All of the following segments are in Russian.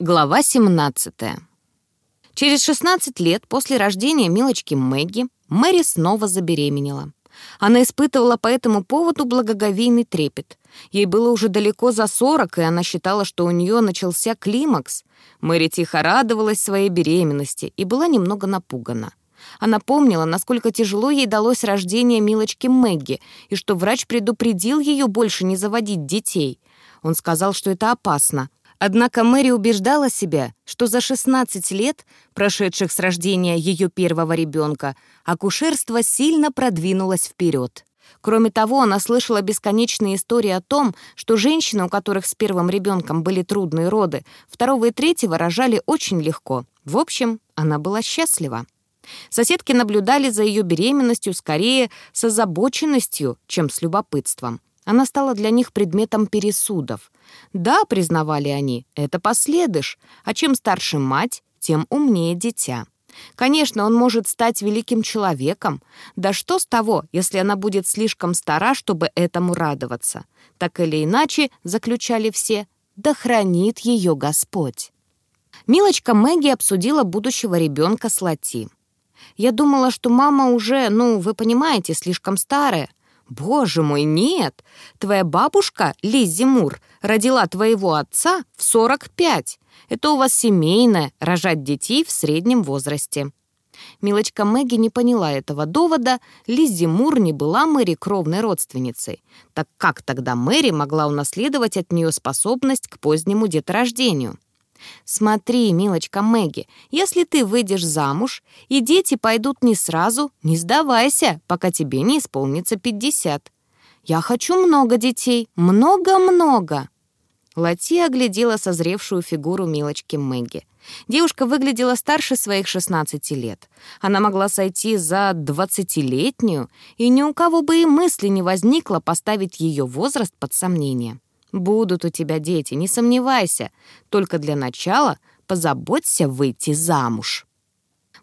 Глава 17. Через 16 лет после рождения милочки Мэгги Мэри снова забеременела. Она испытывала по этому поводу благоговейный трепет. Ей было уже далеко за 40, и она считала, что у нее начался климакс. Мэри тихо радовалась своей беременности и была немного напугана. Она помнила, насколько тяжело ей далось рождение милочки Мэгги, и что врач предупредил ее больше не заводить детей. Он сказал, что это опасно. Однако Мэри убеждала себя, что за 16 лет, прошедших с рождения ее первого ребенка, акушерство сильно продвинулось вперед. Кроме того, она слышала бесконечные истории о том, что женщины, у которых с первым ребенком были трудные роды, второго и третьего рожали очень легко. В общем, она была счастлива. Соседки наблюдали за ее беременностью скорее с озабоченностью, чем с любопытством. Она стала для них предметом пересудов. Да, признавали они, это последыш, а чем старше мать, тем умнее дитя. Конечно, он может стать великим человеком. Да что с того, если она будет слишком стара, чтобы этому радоваться? Так или иначе, заключали все, да хранит ее Господь. Милочка Мэгги обсудила будущего ребенка с Лати. Я думала, что мама уже, ну, вы понимаете, слишком старая. Боже мой, нет! Твоя бабушка, Лиззи Мур, родила твоего отца в 45. Это у вас семейное, рожать детей в среднем возрасте. Милочка Мэгги не поняла этого довода. Лиззи Мур не была Мэри кровной родственницей. Так как тогда Мэри могла унаследовать от нее способность к позднему деторождению? «Смотри, милочка Мэгги, если ты выйдешь замуж, и дети пойдут не сразу, не сдавайся, пока тебе не исполнится пятьдесят. Я хочу много детей, много-много». Лати оглядела созревшую фигуру милочки Мэгги. Девушка выглядела старше своих 16 лет. Она могла сойти за двадцатилетнюю, и ни у кого бы и мысли не возникло поставить ее возраст под сомнение. Будут у тебя дети, не сомневайся. Только для начала позаботься выйти замуж.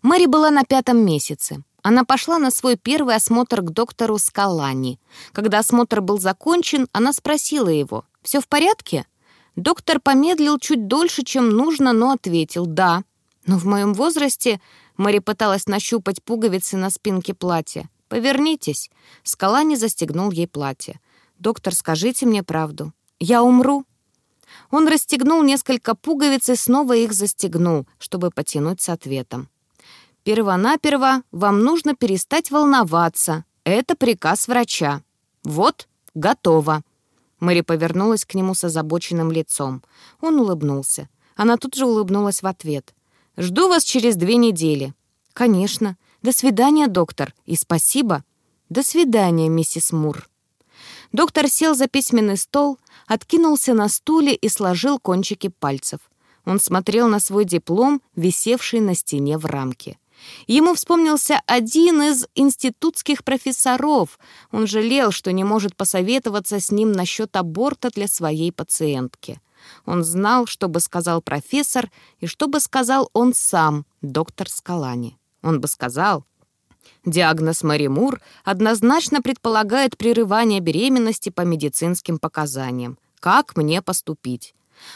Мэри была на пятом месяце. Она пошла на свой первый осмотр к доктору Скалани. Когда осмотр был закончен, она спросила его, «Все в порядке?» Доктор помедлил чуть дольше, чем нужно, но ответил «да». Но в моем возрасте Мэри пыталась нащупать пуговицы на спинке платья. «Повернитесь». Скалани застегнул ей платье. «Доктор, скажите мне правду. Я умру». Он расстегнул несколько пуговиц и снова их застегнул, чтобы потянуть с ответом. «Первонаперво вам нужно перестать волноваться. Это приказ врача. Вот, готово». Мэри повернулась к нему с озабоченным лицом. Он улыбнулся. Она тут же улыбнулась в ответ. «Жду вас через две недели». «Конечно. До свидания, доктор, и спасибо». «До свидания, миссис Мур». Доктор сел за письменный стол, откинулся на стуле и сложил кончики пальцев. Он смотрел на свой диплом, висевший на стене в рамке. Ему вспомнился один из институтских профессоров. Он жалел, что не может посоветоваться с ним насчет аборта для своей пациентки. Он знал, что бы сказал профессор и что бы сказал он сам, доктор Скалани. Он бы сказал, Диагноз Мэри Мур однозначно предполагает прерывание беременности по медицинским показаниям. Как мне поступить?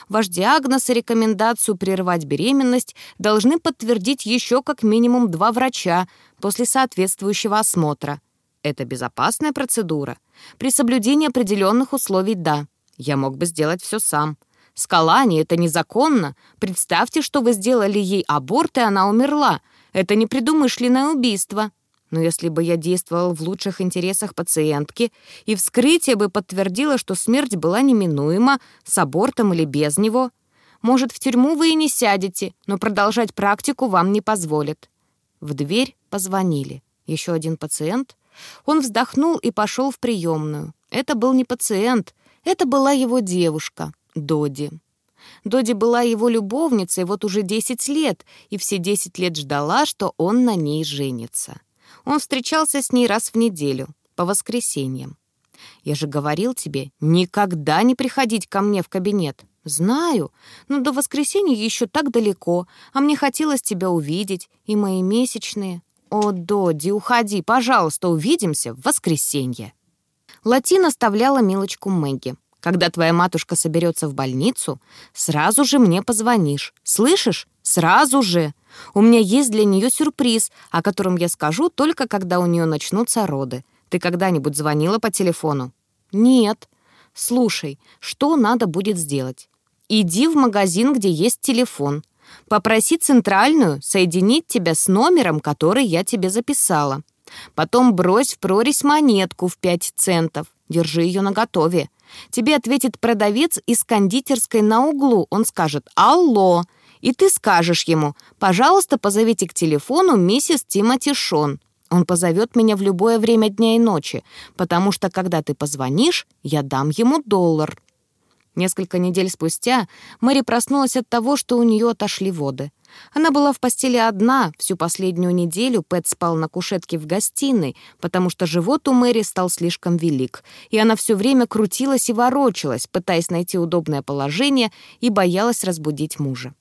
Ваш диагноз и рекомендацию прервать беременность должны подтвердить еще как минимум два врача после соответствующего осмотра. Это безопасная процедура. При соблюдении определенных условий – да. Я мог бы сделать все сам. Скалани — это незаконно. Представьте, что вы сделали ей аборт, и она умерла. Это непредумышленное убийство. Но если бы я действовал в лучших интересах пациентки, и вскрытие бы подтвердило, что смерть была неминуема, с абортом или без него, может, в тюрьму вы и не сядете, но продолжать практику вам не позволят. В дверь позвонили. Еще один пациент. Он вздохнул и пошел в приемную. Это был не пациент, это была его девушка, Доди. Доди была его любовницей вот уже 10 лет, и все 10 лет ждала, что он на ней женится. Он встречался с ней раз в неделю, по воскресеньям. «Я же говорил тебе, никогда не приходить ко мне в кабинет». «Знаю, но до воскресенья еще так далеко, а мне хотелось тебя увидеть, и мои месячные». «О, Доди, уходи, пожалуйста, увидимся в воскресенье». Латин оставляла милочку Мэгги. Когда твоя матушка соберется в больницу, сразу же мне позвонишь. Слышишь? Сразу же. У меня есть для нее сюрприз, о котором я скажу только когда у нее начнутся роды. Ты когда-нибудь звонила по телефону? Нет. Слушай, что надо будет сделать? Иди в магазин, где есть телефон. Попроси центральную соединить тебя с номером, который я тебе записала. Потом брось в прорезь монетку в 5 центов. Держи ее наготове. Тебе ответит продавец из кондитерской на углу. Он скажет «Алло!» И ты скажешь ему «Пожалуйста, позовите к телефону миссис Тимоти Шон». Он позовет меня в любое время дня и ночи, потому что, когда ты позвонишь, я дам ему доллар. Несколько недель спустя Мэри проснулась от того, что у нее отошли воды. Она была в постели одна, всю последнюю неделю Пэт спал на кушетке в гостиной, потому что живот у Мэри стал слишком велик, и она все время крутилась и ворочалась, пытаясь найти удобное положение и боялась разбудить мужа.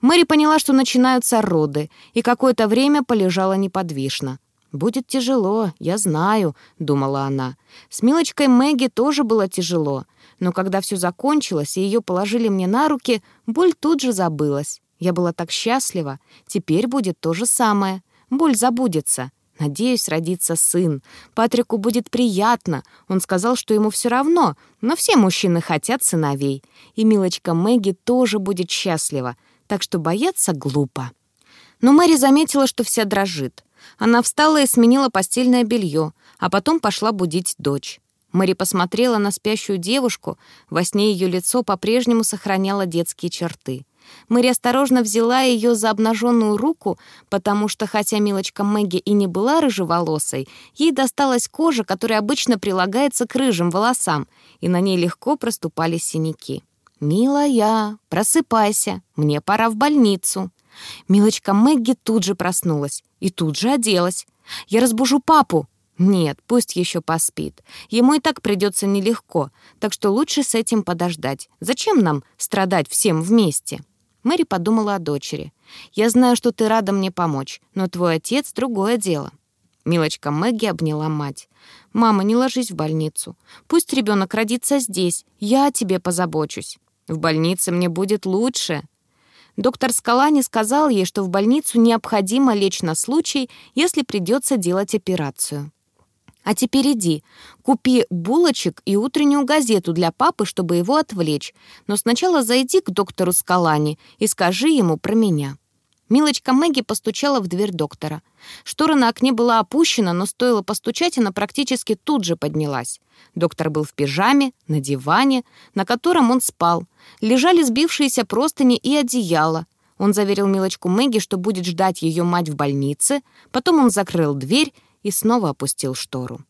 Мэри поняла, что начинаются роды, и какое-то время полежала неподвижно. «Будет тяжело, я знаю», — думала она. «С Милочкой Мэгги тоже было тяжело, но когда все закончилось и ее положили мне на руки, боль тут же забылась. Я была так счастлива. Теперь будет то же самое. Боль забудется. Надеюсь, родится сын. Патрику будет приятно. Он сказал, что ему все равно, но все мужчины хотят сыновей. И милочка Мэгги тоже будет счастлива, так что бояться глупо». Но Мэри заметила, что вся дрожит. Она встала и сменила постельное белье, а потом пошла будить дочь. Мэри посмотрела на спящую девушку, во сне ее лицо по-прежнему сохраняло детские черты. Мэри осторожно взяла ее за обнаженную руку, потому что, хотя милочка Мэгги и не была рыжеволосой, ей досталась кожа, которая обычно прилагается к рыжим волосам, и на ней легко проступали синяки. «Милая, просыпайся, мне пора в больницу». Милочка Мэгги тут же проснулась и тут же оделась. «Я разбужу папу!» «Нет, пусть еще поспит. Ему и так придется нелегко, так что лучше с этим подождать. Зачем нам страдать всем вместе?» Мэри подумала о дочери. «Я знаю, что ты рада мне помочь, но твой отец — другое дело». Милочка Мэгги обняла мать. «Мама, не ложись в больницу. Пусть ребенок родится здесь. Я о тебе позабочусь. В больнице мне будет лучше». Доктор Скалани сказал ей, что в больницу необходимо лечь на случай, если придется делать операцию. А теперь иди, купи булочек и утреннюю газету для папы, чтобы его отвлечь. Но сначала зайди к доктору Скалани и скажи ему про меня». Милочка Мэгги постучала в дверь доктора. Штора на окне была опущена, но стоило постучать, она практически тут же поднялась. Доктор был в пижаме, на диване, на котором он спал. Лежали сбившиеся простыни и одеяло. Он заверил Милочку Мэгги, что будет ждать ее мать в больнице. Потом он закрыл дверь и снова опустил штору.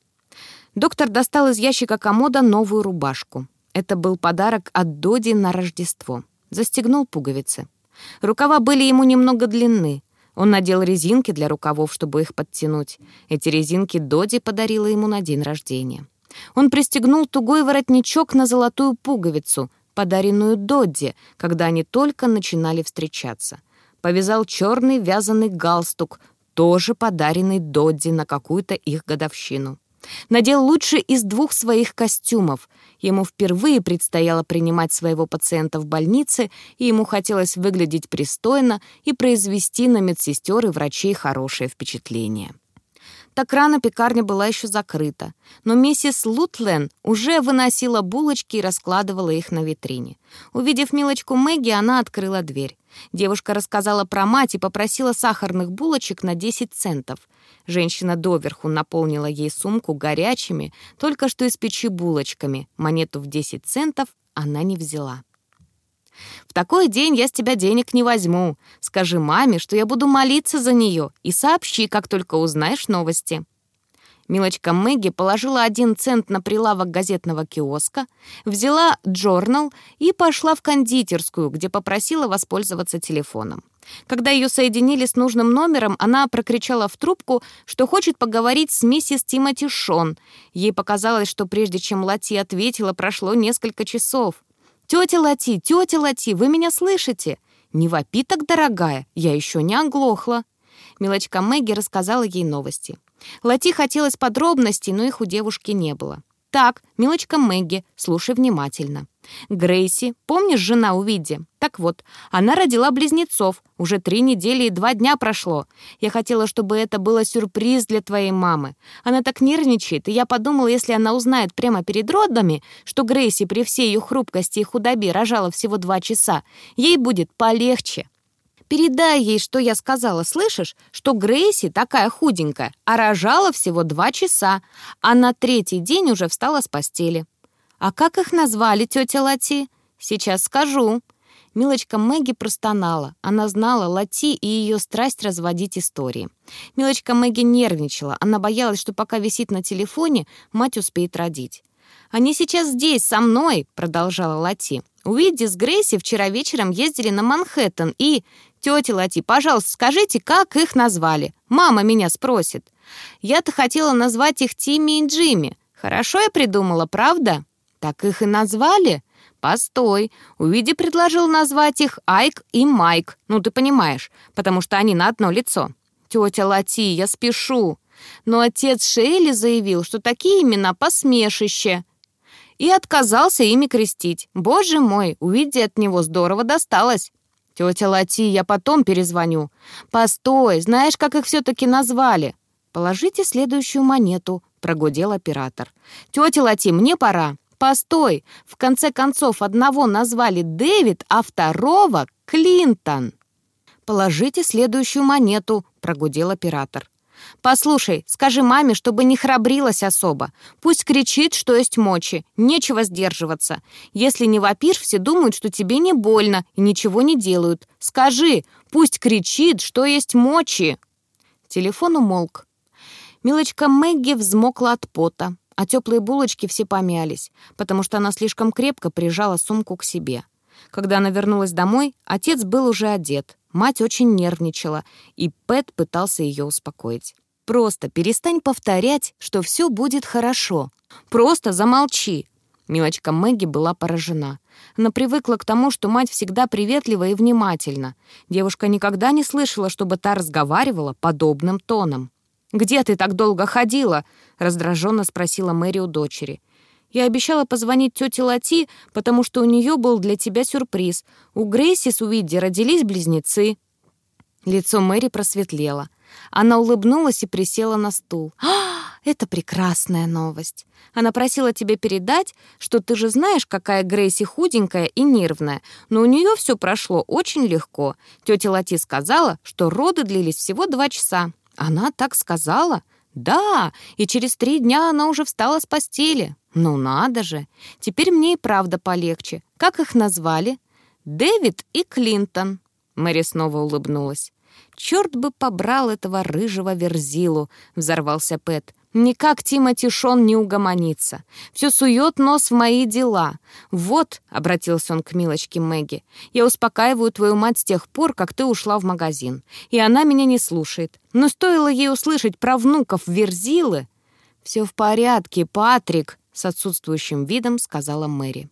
Доктор достал из ящика комода новую рубашку. Это был подарок от Доди на Рождество. Застегнул пуговицы. Рукава были ему немного длинны. Он надел резинки для рукавов, чтобы их подтянуть. Эти резинки Доди подарила ему на день рождения. Он пристегнул тугой воротничок на золотую пуговицу, подаренную Додди, когда они только начинали встречаться. Повязал черный вязаный галстук, тоже подаренный Додди на какую-то их годовщину. Надел лучший из двух своих костюмов. Ему впервые предстояло принимать своего пациента в больнице, и ему хотелось выглядеть пристойно и произвести на медсестер и врачей хорошее впечатление. Так рано пекарня была еще закрыта, но миссис Лутлен уже выносила булочки и раскладывала их на витрине. Увидев милочку Мэгги, она открыла дверь. Девушка рассказала про мать и попросила сахарных булочек на 10 центов. Женщина доверху наполнила ей сумку горячими, только что из печи булочками. Монету в 10 центов она не взяла. «В такой день я с тебя денег не возьму. Скажи маме, что я буду молиться за нее, и сообщи, как только узнаешь новости». Милочка Мэгги положила один цент на прилавок газетного киоска, взяла джорнал и пошла в кондитерскую, где попросила воспользоваться телефоном. Когда ее соединили с нужным номером, она прокричала в трубку, что хочет поговорить с миссис Тимоти Шон. Ей показалось, что прежде чем Лати ответила, прошло несколько часов. «Тетя Лати, тетя Лати, вы меня слышите?» «Не вопи так, дорогая, я еще не оглохла». Милочка Мэгги рассказала ей новости. Лати хотелось подробностей, но их у девушки не было. Так, милочка Мэгги, слушай внимательно. Грейси, помнишь, жена Увиди? Так вот, она родила близнецов. Уже три недели и два дня прошло. Я хотела, чтобы это было сюрприз для твоей мамы. Она так нервничает, и я подумала, если она узнает прямо перед родами, что Грейси при всей ее хрупкости и худобе рожала всего два часа, ей будет полегче. Передай ей, что я сказала, слышишь? Что Грейси такая худенькая, а рожала всего два часа, а на третий день уже встала с постели. А как их назвали, тетя Лати? Сейчас скажу. Милочка Мэгги простонала. Она знала Лати и ее страсть разводить истории. Милочка Мэгги нервничала. Она боялась, что пока висит на телефоне, мать успеет родить. «Они сейчас здесь, со мной», — продолжала Лати. Уидди с Грейси вчера вечером ездили на Манхэттен и... «Тетя Лати, пожалуйста, скажите, как их назвали? Мама меня спросит». «Я-то хотела назвать их Тимми и Джимми. Хорошо я придумала, правда?» «Так их и назвали?» «Постой. Уиди предложил назвать их Айк и Майк. Ну, ты понимаешь, потому что они на одно лицо». «Тетя Лати, я спешу». Но отец Шейли заявил, что такие имена посмешище и отказался ими крестить. Боже мой, увидя от него здорово досталось. Тетя Лати, я потом перезвоню. Постой, знаешь, как их все-таки назвали? Положите следующую монету, прогудел оператор. Тетя Лати, мне пора. Постой, в конце концов одного назвали Дэвид, а второго — Клинтон. «Положите следующую монету», — прогудел оператор. «Послушай, скажи маме, чтобы не храбрилась особо. Пусть кричит, что есть мочи. Нечего сдерживаться. Если не вопишь, все думают, что тебе не больно и ничего не делают. Скажи, пусть кричит, что есть мочи». Телефон умолк. Милочка Мэгги взмокла от пота, а теплые булочки все помялись, потому что она слишком крепко прижала сумку к себе. Когда она вернулась домой, отец был уже одет. Мать очень нервничала, и Пэт пытался ее успокоить. «Просто перестань повторять, что все будет хорошо. Просто замолчи!» Милочка Мэгги была поражена. Она привыкла к тому, что мать всегда приветлива и внимательна. Девушка никогда не слышала, чтобы та разговаривала подобным тоном. «Где ты так долго ходила?» — раздраженно спросила Мэри у дочери. Я обещала позвонить тете Лати, потому что у нее был для тебя сюрприз. У Грейси с Уидди родились близнецы». Лицо Мэри просветлело. Она улыбнулась и присела на стул. «А, это прекрасная новость. Она просила тебе передать, что ты же знаешь, какая Грейси худенькая и нервная, но у нее все прошло очень легко. Тетя Лати сказала, что роды длились всего два часа. Она так сказала?» «Да, и через три дня она уже встала с постели. Ну надо же! Теперь мне и правда полегче. Как их назвали? Дэвид и Клинтон. Мэри снова улыбнулась. «Черт бы побрал этого рыжего верзилу!» — взорвался Пэт. «Никак Тимоти Шон не угомонится. Все сует нос в мои дела. Вот», — обратился он к милочке Мэгги, «я успокаиваю твою мать с тех пор, как ты ушла в магазин. И она меня не слушает. Но стоило ей услышать про внуков Верзилы...» «Все в порядке, Патрик», — с отсутствующим видом сказала Мэри.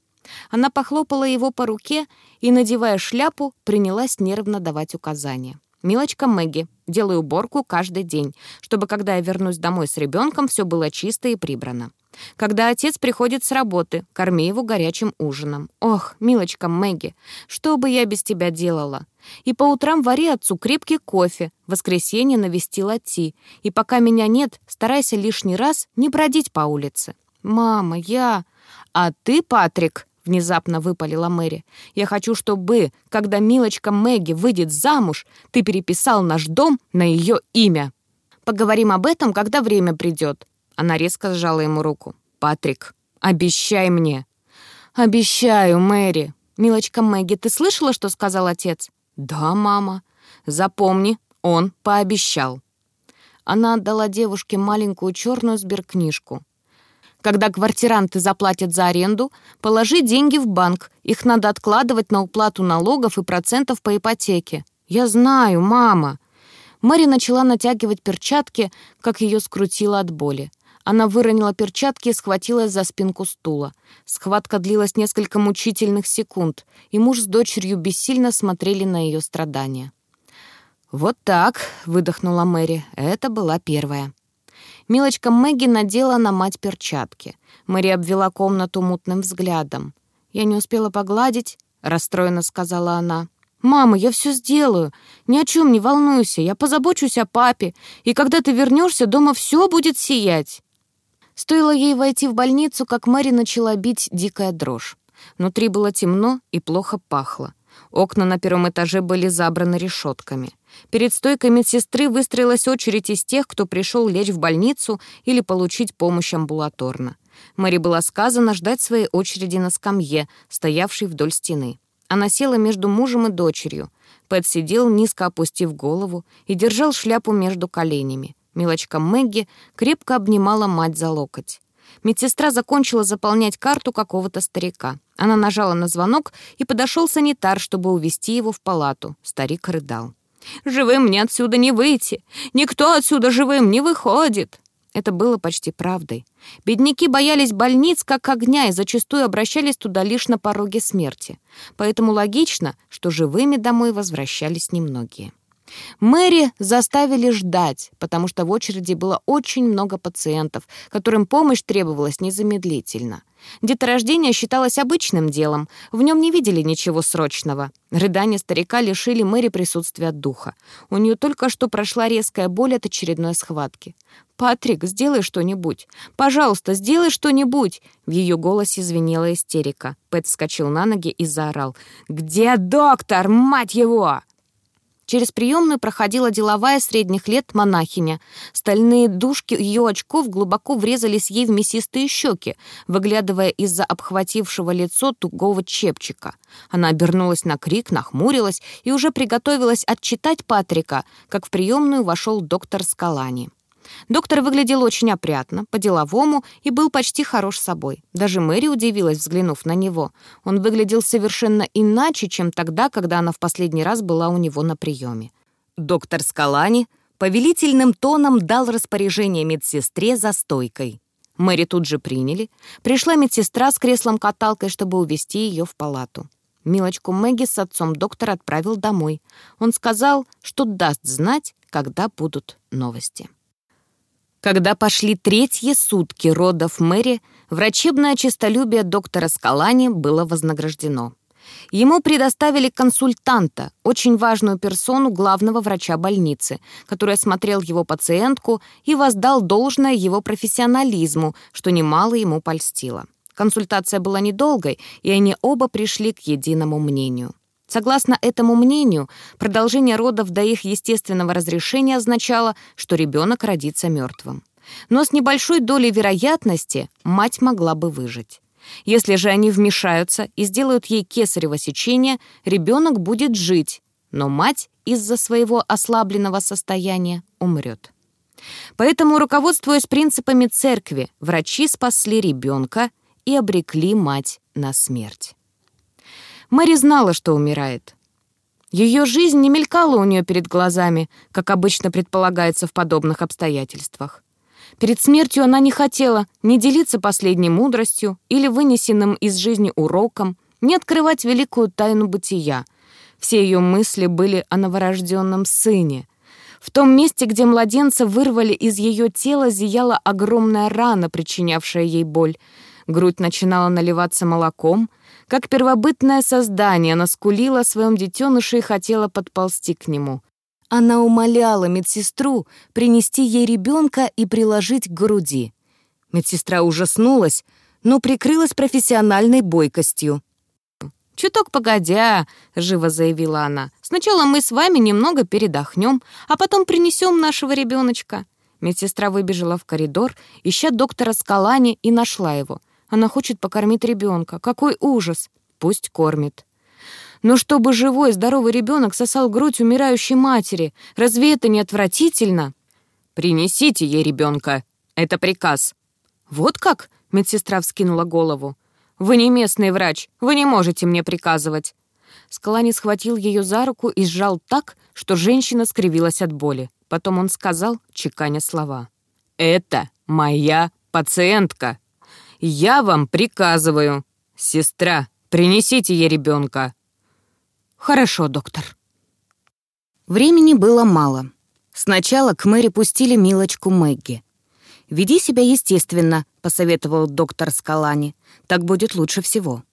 Она похлопала его по руке и, надевая шляпу, принялась нервно давать указания. «Милочка Мэгги, делаю уборку каждый день, чтобы, когда я вернусь домой с ребенком, все было чисто и прибрано. Когда отец приходит с работы, корми его горячим ужином. Ох, милочка Мэгги, что бы я без тебя делала? И по утрам вари отцу крепкий кофе, в воскресенье навести лати, и пока меня нет, старайся лишний раз не бродить по улице. Мама, я... А ты, Патрик, внезапно выпалила Мэри. «Я хочу, чтобы, когда милочка Мэгги выйдет замуж, ты переписал наш дом на ее имя. Поговорим об этом, когда время придет». Она резко сжала ему руку. «Патрик, обещай мне». «Обещаю, Мэри». «Милочка Мэгги, ты слышала, что сказал отец?» «Да, мама». «Запомни, он пообещал». Она отдала девушке маленькую черную сберкнижку. Когда квартиранты заплатят за аренду, положи деньги в банк. Их надо откладывать на уплату налогов и процентов по ипотеке. Я знаю, мама. Мэри начала натягивать перчатки, как ее скрутило от боли. Она выронила перчатки и схватилась за спинку стула. Схватка длилась несколько мучительных секунд, и муж с дочерью бессильно смотрели на ее страдания. «Вот так», — выдохнула Мэри, — «это была первая». Милочка Мэгги надела на мать перчатки. Мэри обвела комнату мутным взглядом. «Я не успела погладить», — расстроенно сказала она. «Мама, я все сделаю. Ни о чем не волнуйся. Я позабочусь о папе. И когда ты вернешься, дома все будет сиять». Стоило ей войти в больницу, как Мэри начала бить дикая дрожь. Внутри было темно и плохо пахло. Окна на первом этаже были забраны решетками. Перед стойкой медсестры выстроилась очередь из тех, кто пришел лечь в больницу или получить помощь амбулаторно. Мэри было сказано ждать своей очереди на скамье, стоявшей вдоль стены. Она села между мужем и дочерью. Пэт сидел, низко опустив голову, и держал шляпу между коленями. Милочка Мэгги крепко обнимала мать за локоть. Медсестра закончила заполнять карту какого-то старика. Она нажала на звонок, и подошел санитар, чтобы увести его в палату. Старик рыдал. «Живым мне отсюда не выйти! Никто отсюда живым не выходит!» Это было почти правдой. Бедняки боялись больниц как огня и зачастую обращались туда лишь на пороге смерти. Поэтому логично, что живыми домой возвращались немногие. Мэри заставили ждать, потому что в очереди было очень много пациентов, которым помощь требовалась незамедлительно. Деторождение считалось обычным делом, в нем не видели ничего срочного. Рыдания старика лишили Мэри присутствия духа. У нее только что прошла резкая боль от очередной схватки. «Патрик, сделай что-нибудь! Пожалуйста, сделай что-нибудь!» В ее голосе звенела истерика. Пэт вскочил на ноги и заорал. «Где доктор, мать его?» Через приемную проходила деловая средних лет монахиня. Стальные дужки ее очков глубоко врезались ей в мясистые щеки, выглядывая из-за обхватившего лицо тугого чепчика. Она обернулась на крик, нахмурилась и уже приготовилась отчитать Патрика, как в приемную вошел доктор Скалани. Доктор выглядел очень опрятно, по-деловому и был почти хорош собой. Даже Мэри удивилась, взглянув на него. Он выглядел совершенно иначе, чем тогда, когда она в последний раз была у него на приеме. Доктор Скалани повелительным тоном дал распоряжение медсестре за стойкой. Мэри тут же приняли. Пришла медсестра с креслом-каталкой, чтобы увезти ее в палату. Милочку Мэгги с отцом доктор отправил домой. Он сказал, что даст знать, когда будут новости. Когда пошли третьи сутки родов Мэри, врачебное честолюбие доктора Скалани было вознаграждено. Ему предоставили консультанта, очень важную персону главного врача больницы, который осмотрел его пациентку и воздал должное его профессионализму, что немало ему польстило. Консультация была недолгой, и они оба пришли к единому мнению. Согласно этому мнению, продолжение родов до их естественного разрешения означало, что ребенок родится мертвым. Но с небольшой долей вероятности мать могла бы выжить. Если же они вмешаются и сделают ей кесарево сечение, ребенок будет жить, но мать из-за своего ослабленного состояния умрет. Поэтому, руководствуясь принципами церкви, врачи спасли ребенка и обрекли мать на смерть. Мэри знала, что умирает. Ее жизнь не мелькала у нее перед глазами, как обычно предполагается в подобных обстоятельствах. Перед смертью она не хотела ни делиться последней мудростью или вынесенным из жизни уроком, ни открывать великую тайну бытия. Все ее мысли были о новорожденном сыне. В том месте, где младенца вырвали из ее тела, зияла огромная рана, причинявшая ей боль. Грудь начинала наливаться молоком — как первобытное создание она скулила о своем детеныше и хотела подползти к нему. Она умоляла медсестру принести ей ребенка и приложить к груди. Медсестра ужаснулась, но прикрылась профессиональной бойкостью. «Чуток погодя», — живо заявила она. «Сначала мы с вами немного передохнем, а потом принесем нашего ребеночка». Медсестра выбежала в коридор, ища доктора Скалани, и нашла его. Она хочет покормить ребенка. Какой ужас! Пусть кормит. Но чтобы живой, здоровый ребенок сосал грудь умирающей матери, разве это не отвратительно? Принесите ей ребенка. Это приказ. Вот как? Медсестра вскинула голову. Вы не местный врач, вы не можете мне приказывать. Скалани схватил ее за руку и сжал так, что женщина скривилась от боли. Потом он сказал, чеканя слова. «Это моя пациентка». Я вам приказываю. Сестра, принесите ей ребенка. Хорошо, доктор. Времени было мало. Сначала к Мэри пустили Милочку Мэгги. «Веди себя естественно», — посоветовал доктор Скалани. «Так будет лучше всего».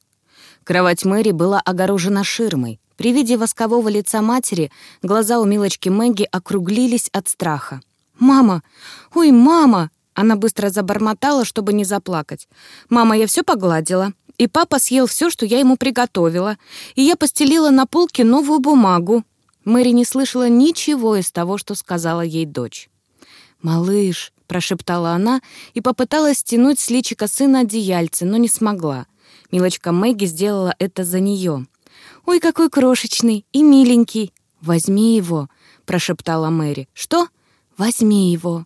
Кровать Мэри была огорожена ширмой. При виде воскового лица матери глаза у милочки Мэгги округлились от страха. «Мама! Ой, мама!» Она быстро забормотала, чтобы не заплакать. «Мама, я все погладила. И папа съел все, что я ему приготовила. И я постелила на полке новую бумагу». Мэри не слышала ничего из того, что сказала ей дочь. «Малыш», — прошептала она и попыталась стянуть с личика сына одеяльце, но не смогла. Милочка Мэгги сделала это за нее. «Ой, какой крошечный и миленький! Возьми его!» — прошептала Мэри. «Что? Возьми его!»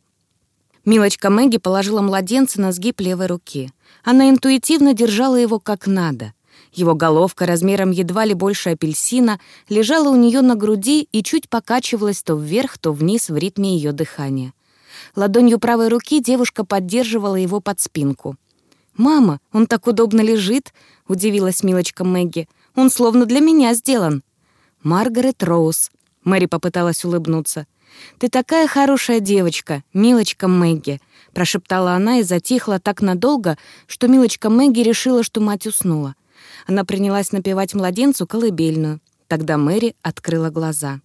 Милочка Мэгги положила младенца на сгиб левой руки. Она интуитивно держала его как надо. Его головка размером едва ли больше апельсина лежала у нее на груди и чуть покачивалась то вверх, то вниз в ритме ее дыхания. Ладонью правой руки девушка поддерживала его под спинку. «Мама, он так удобно лежит!» — удивилась милочка Мэгги. «Он словно для меня сделан!» «Маргарет Роуз!» — Мэри попыталась улыбнуться. «Ты такая хорошая девочка, милочка Мэгги!» — прошептала она и затихла так надолго, что милочка Мэгги решила, что мать уснула. Она принялась напевать младенцу колыбельную. Тогда Мэри открыла глаза.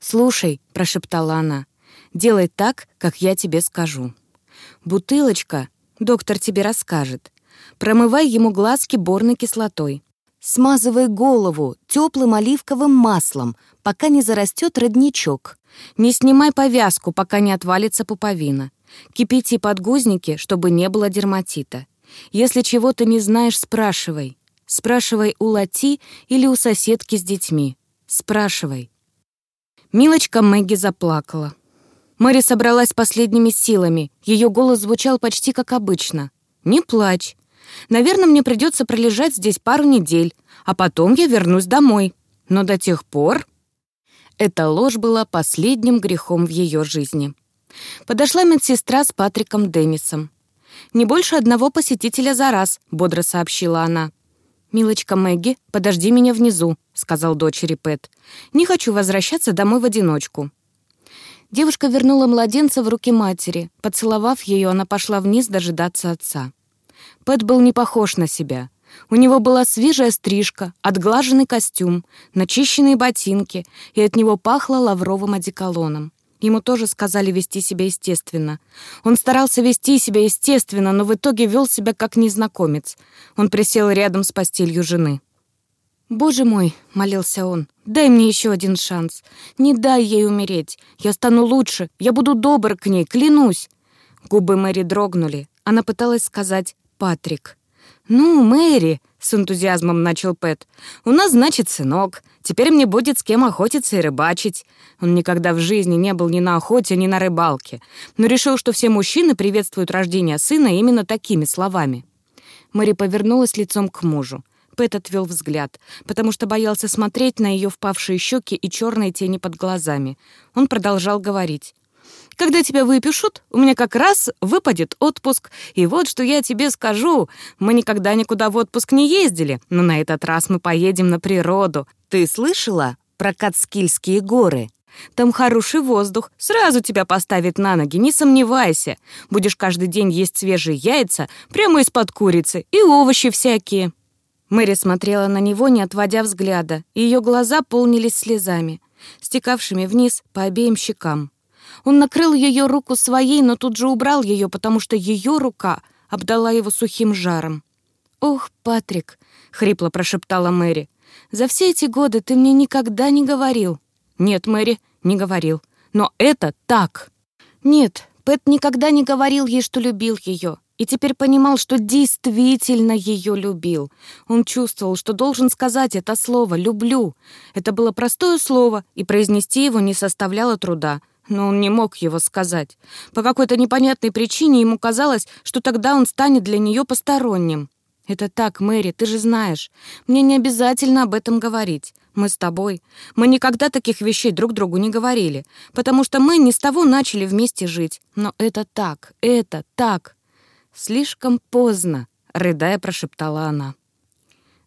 «Слушай», — прошептала она, — «делай так, как я тебе скажу. Бутылочка Доктор тебе расскажет. Промывай ему глазки борной кислотой. Смазывай голову теплым оливковым маслом, пока не зарастет родничок. Не снимай повязку, пока не отвалится пуповина. Кипяти подгузники, чтобы не было дерматита. Если чего-то не знаешь, спрашивай. Спрашивай у Лати или у соседки с детьми. Спрашивай. Милочка Мэгги заплакала. Мэри собралась последними силами. Ее голос звучал почти как обычно. «Не плачь. Наверное, мне придется пролежать здесь пару недель, а потом я вернусь домой. Но до тех пор...» Эта ложь была последним грехом в ее жизни. Подошла медсестра с Патриком Деннисом. «Не больше одного посетителя за раз», — бодро сообщила она. «Милочка Мэгги, подожди меня внизу», — сказал дочери Пэт. «Не хочу возвращаться домой в одиночку». Девушка вернула младенца в руки матери. Поцеловав ее, она пошла вниз дожидаться отца. Пэт был не похож на себя. У него была свежая стрижка, отглаженный костюм, начищенные ботинки, и от него пахло лавровым одеколоном. Ему тоже сказали вести себя естественно. Он старался вести себя естественно, но в итоге вел себя как незнакомец. Он присел рядом с постелью жены. «Боже мой!» — молился он. «Дай мне еще один шанс. Не дай ей умереть. Я стану лучше. Я буду добр к ней, клянусь!» Губы Мэри дрогнули. Она пыталась сказать «Патрик». «Ну, Мэри!» — с энтузиазмом начал Пэт. «У нас, значит, сынок. Теперь мне будет с кем охотиться и рыбачить». Он никогда в жизни не был ни на охоте, ни на рыбалке, но решил, что все мужчины приветствуют рождение сына именно такими словами. Мэри повернулась лицом к мужу. Пэт отвел взгляд, потому что боялся смотреть на ее впавшие щеки и черные тени под глазами. Он продолжал говорить. «Когда тебя выпишут, у меня как раз выпадет отпуск. И вот что я тебе скажу. Мы никогда никуда в отпуск не ездили, но на этот раз мы поедем на природу. Ты слышала про Кацкильские горы?» Там хороший воздух, сразу тебя поставит на ноги, не сомневайся. Будешь каждый день есть свежие яйца прямо из-под курицы и овощи всякие. Мэри смотрела на него, не отводя взгляда, и ее глаза полнились слезами, стекавшими вниз по обеим щекам. Он накрыл ее руку своей, но тут же убрал ее, потому что ее рука обдала его сухим жаром. «Ох, Патрик!» — хрипло прошептала Мэри. «За все эти годы ты мне никогда не говорил». «Нет, Мэри, не говорил. Но это так!» «Нет, Пэт никогда не говорил ей, что любил ее и теперь понимал, что действительно ее любил. Он чувствовал, что должен сказать это слово «люблю». Это было простое слово, и произнести его не составляло труда. Но он не мог его сказать. По какой-то непонятной причине ему казалось, что тогда он станет для нее посторонним. «Это так, Мэри, ты же знаешь. Мне не обязательно об этом говорить. Мы с тобой. Мы никогда таких вещей друг другу не говорили, потому что мы не с того начали вместе жить. Но это так, это так. «Слишком поздно», — рыдая прошептала она.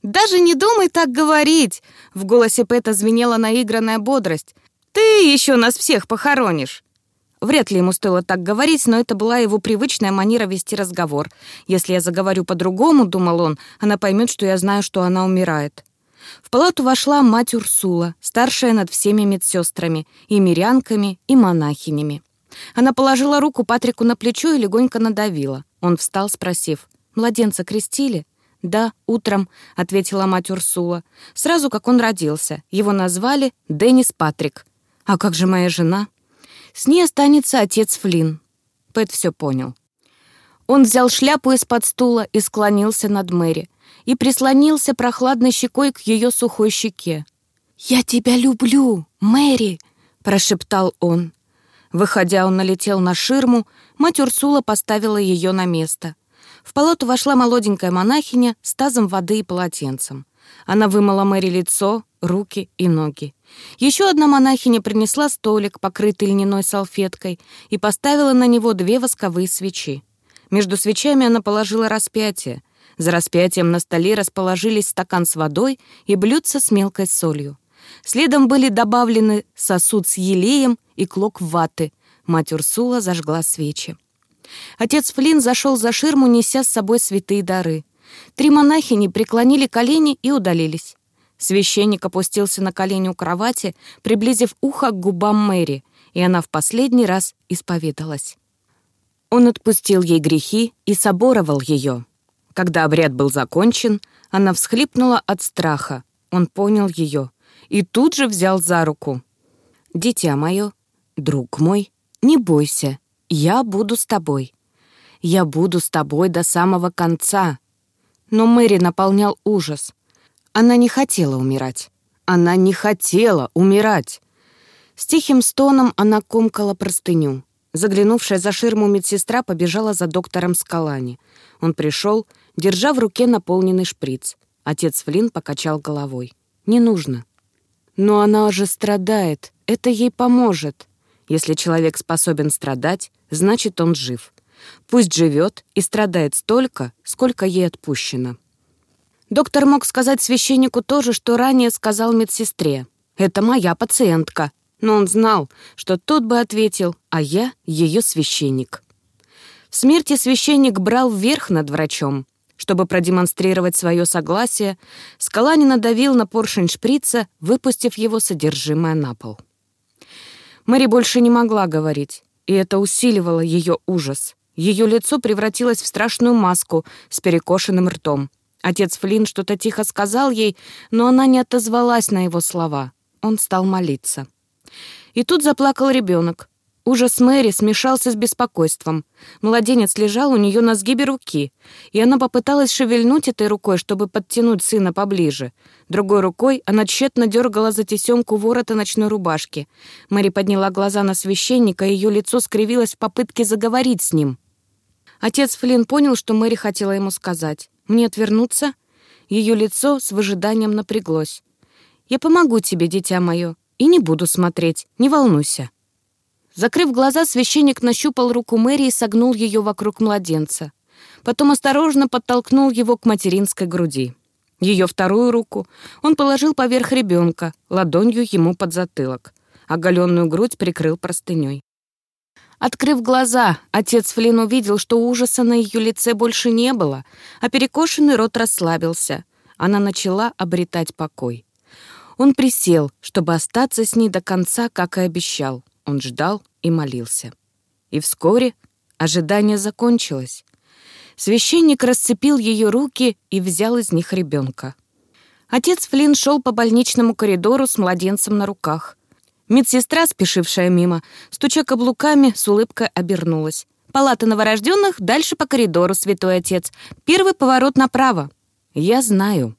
«Даже не думай так говорить!» — в голосе Пэта звенела наигранная бодрость. «Ты еще нас всех похоронишь!» Вряд ли ему стоило так говорить, но это была его привычная манера вести разговор. Если я заговорю по-другому, думал он, она поймет, что я знаю, что она умирает. В палату вошла мать Урсула, старшая над всеми медсестрами, и мирянками, и монахинями. Она положила руку Патрику на плечо и легонько надавила. Он встал, спросив, «Младенца крестили?» «Да, утром», — ответила мать Урсула. «Сразу, как он родился. Его назвали Деннис Патрик». «А как же моя жена?» С ней останется отец Флинн. Пэт все понял. Он взял шляпу из-под стула и склонился над Мэри и прислонился прохладной щекой к ее сухой щеке. «Я тебя люблю, Мэри!» — прошептал он. Выходя, он налетел на ширму, мать Урсула поставила ее на место. В палату вошла молоденькая монахиня с тазом воды и полотенцем. Она вымыла Мэри лицо, руки и ноги. Еще одна монахиня принесла столик, покрытый льняной салфеткой, и поставила на него две восковые свечи. Между свечами она положила распятие. За распятием на столе расположились стакан с водой и блюдце с мелкой солью. Следом были добавлены сосуд с елеем и клок ваты. Мать Урсула зажгла свечи. Отец Флинн зашел за ширму, неся с собой святые дары. Три монахини преклонили колени и удалились. Священник опустился на колени у кровати, приблизив ухо к губам Мэри, и она в последний раз исповедалась. Он отпустил ей грехи и соборовал ее. Когда обряд был закончен, она всхлипнула от страха. Он понял ее и тут же взял за руку. «Дитя мое, друг мой, не бойся, я буду с тобой. Я буду с тобой до самого конца». Но Мэри наполнял ужас. Она не хотела умирать. Она не хотела умирать. С тихим стоном она комкала простыню. Заглянувшая за ширму медсестра побежала за доктором Скалани. Он пришел, держа в руке наполненный шприц. Отец Флинн покачал головой. «Не нужно». «Но она уже страдает. Это ей поможет. Если человек способен страдать, значит, он жив. Пусть живет и страдает столько, сколько ей отпущено». Доктор мог сказать священнику то же, что ранее сказал медсестре. «Это моя пациентка». Но он знал, что тот бы ответил, а я ее священник. В смерти священник брал верх над врачом. Чтобы продемонстрировать свое согласие, Скалани надавил на поршень шприца, выпустив его содержимое на пол. Мэри больше не могла говорить, и это усиливало ее ужас. Ее лицо превратилось в страшную маску с перекошенным ртом. Отец Флинн что-то тихо сказал ей, но она не отозвалась на его слова. Он стал молиться. И тут заплакал ребенок. Ужас Мэри смешался с беспокойством. Младенец лежал у нее на сгибе руки, и она попыталась шевельнуть этой рукой, чтобы подтянуть сына поближе. Другой рукой она тщетно дергала за тесемку ворота ночной рубашки. Мэри подняла глаза на священника, и ее лицо скривилось в попытке заговорить с ним. Отец Флинн понял, что Мэри хотела ему сказать. Мне отвернуться? Ее лицо с выжиданием напряглось. «Я помогу тебе, дитя мое, и не буду смотреть, не волнуйся». Закрыв глаза, священник нащупал руку Мэри и согнул ее вокруг младенца. Потом осторожно подтолкнул его к материнской груди. Ее вторую руку он положил поверх ребенка, ладонью ему под затылок. Оголенную грудь прикрыл простыней. Открыв глаза, отец Флинн увидел, что ужаса на ее лице больше не было, а перекошенный рот расслабился. Она начала обретать покой. Он присел, чтобы остаться с ней до конца, как и обещал. Он ждал и молился. И вскоре ожидание закончилось. Священник расцепил ее руки и взял из них ребенка. Отец Флинн шел по больничному коридору с младенцем на руках. Медсестра, спешившая мимо, стуча каблуками, с улыбкой обернулась. «Палата новорожденных, дальше по коридору, святой отец. Первый поворот направо». «Я знаю»,